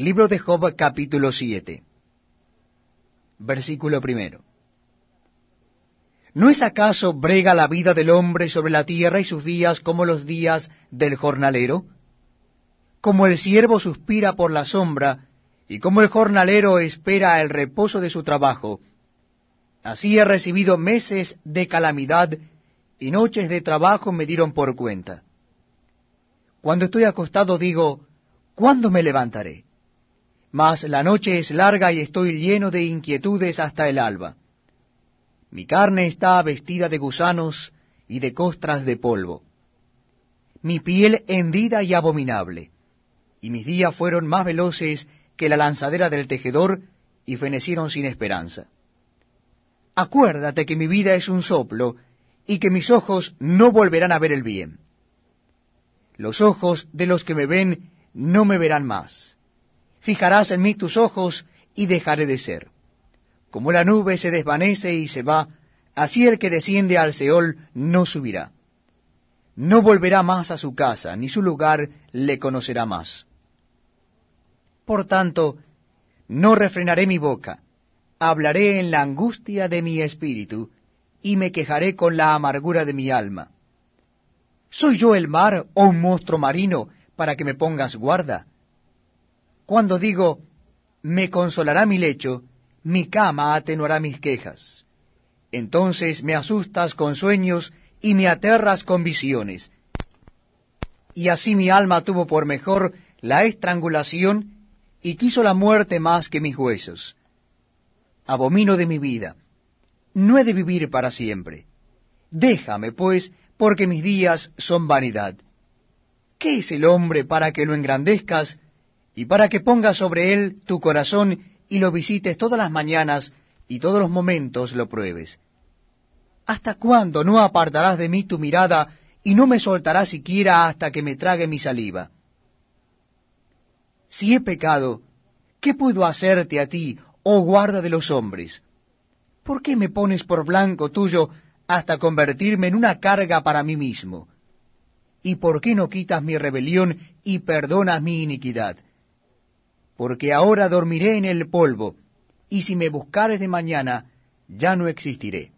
Libro de Job capítulo 7. Versículo primero. ¿No es acaso brega la vida del hombre sobre la tierra y sus días como los días del jornalero? Como el siervo suspira por la sombra, y como el jornalero espera el reposo de su trabajo, así he recibido meses de calamidad y noches de trabajo me dieron por cuenta. Cuando estoy acostado digo, ¿cuándo me levantaré? Mas la noche es larga y estoy lleno de inquietudes hasta el alba. Mi carne está vestida de gusanos y de costras de polvo. Mi piel hendida y abominable. Y mis días fueron más veloces que la lanzadera del tejedor y fenecieron sin esperanza. Acuérdate que mi vida es un soplo y que mis ojos no volverán a ver el bien. Los ojos de los que me ven no me verán más. Fijarás en mí tus ojos y dejaré de ser. Como la nube se desvanece y se va, así el que desciende al Seol no subirá. No volverá más a su casa, ni su lugar le conocerá más. Por tanto, no refrenaré mi boca, hablaré en la angustia de mi espíritu, y me quejaré con la amargura de mi alma. ¿Soy yo el mar o un monstruo marino para que me pongas guarda? Cuando digo, me consolará mi lecho, mi cama atenuará mis quejas. Entonces me asustas con sueños y me aterras con visiones. Y así mi alma tuvo por mejor la estrangulación y quiso la muerte más que mis huesos. Abomino de mi vida. No he de vivir para siempre. Déjame, pues, porque mis días son vanidad. ¿Qué es el hombre para que lo engrandezcas y para que pongas sobre él tu corazón y lo visites todas las mañanas y todos los momentos lo pruebes. ¿Hasta cuándo no apartarás de mí tu mirada y no me soltarás siquiera hasta que me trague mi saliva? Si he pecado, ¿qué puedo hacerte a ti, oh guarda de los hombres? ¿Por qué me pones por blanco tuyo hasta convertirme en una carga para mí mismo? ¿Y por qué no quitas mi rebelión y perdonas mi iniquidad? Porque ahora dormiré en el polvo, y si me buscares de mañana, ya no existiré.